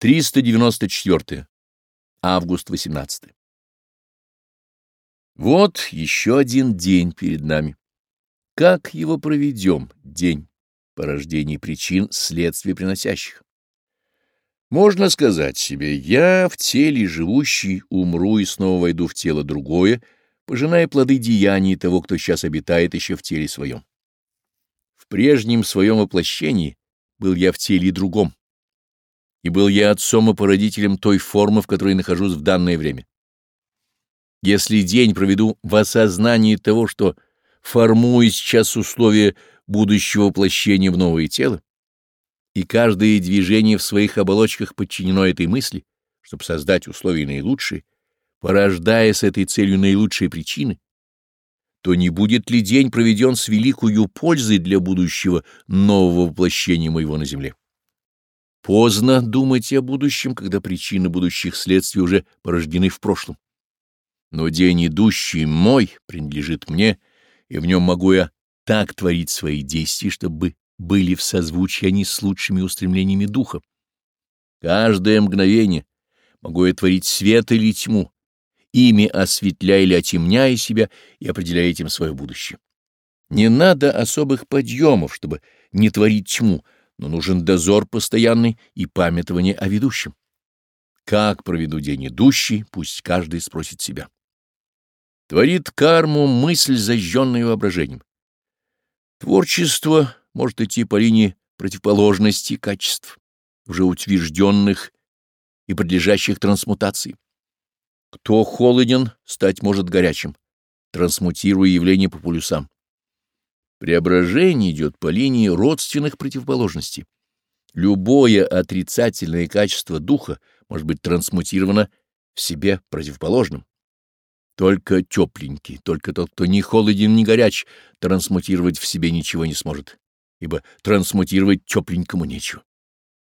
394. Август 18. Вот еще один день перед нами. Как его проведем, день порождений причин, следствий приносящих? Можно сказать себе, я в теле живущий умру и снова войду в тело другое, пожиная плоды деяний того, кто сейчас обитает еще в теле своем. В прежнем своем воплощении был я в теле другом и был я отцом и породителем той формы, в которой нахожусь в данное время. Если день проведу в осознании того, что формую сейчас условия будущего воплощения в новое тело, и каждое движение в своих оболочках подчинено этой мысли, чтобы создать условия наилучшие, порождая с этой целью наилучшие причины, то не будет ли день проведен с великою пользой для будущего нового воплощения моего на земле? Поздно думать о будущем, когда причины будущих следствий уже порождены в прошлом. Но день идущий мой принадлежит мне, и в нем могу я так творить свои действия, чтобы были в созвучии они с лучшими устремлениями духа. Каждое мгновение могу я творить свет или тьму, ими осветляя или отемняя себя и определяя этим свое будущее. Не надо особых подъемов, чтобы не творить тьму — но нужен дозор постоянный и памятование о ведущем. Как проведу день идущий, пусть каждый спросит себя. Творит карму мысль, зажженная воображением. Творчество может идти по линии противоположности качеств, уже утвержденных и подлежащих трансмутации. Кто холоден, стать может горячим, трансмутируя явление по полюсам. Преображение идет по линии родственных противоположностей. Любое отрицательное качество духа может быть трансмутировано в себе противоположным. Только тепленький, только тот, кто ни холоден, ни горяч, трансмутировать в себе ничего не сможет, ибо трансмутировать тепленькому нечего.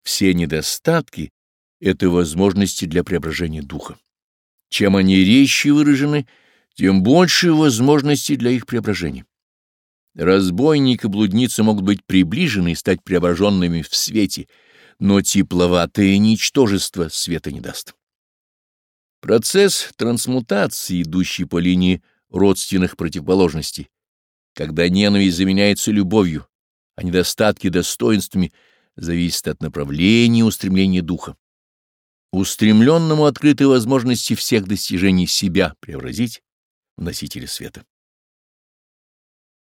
Все недостатки — это возможности для преображения духа. Чем они резче выражены, тем больше возможностей для их преображения. Разбойник и блудницы могут быть приближены и стать преображенными в свете, но тепловатое ничтожество света не даст. Процесс трансмутации, идущий по линии родственных противоположностей, когда ненависть заменяется любовью, а недостатки достоинствами, зависит от направления устремления духа. Устремленному открыты возможности всех достижений себя преобразить в носителя света.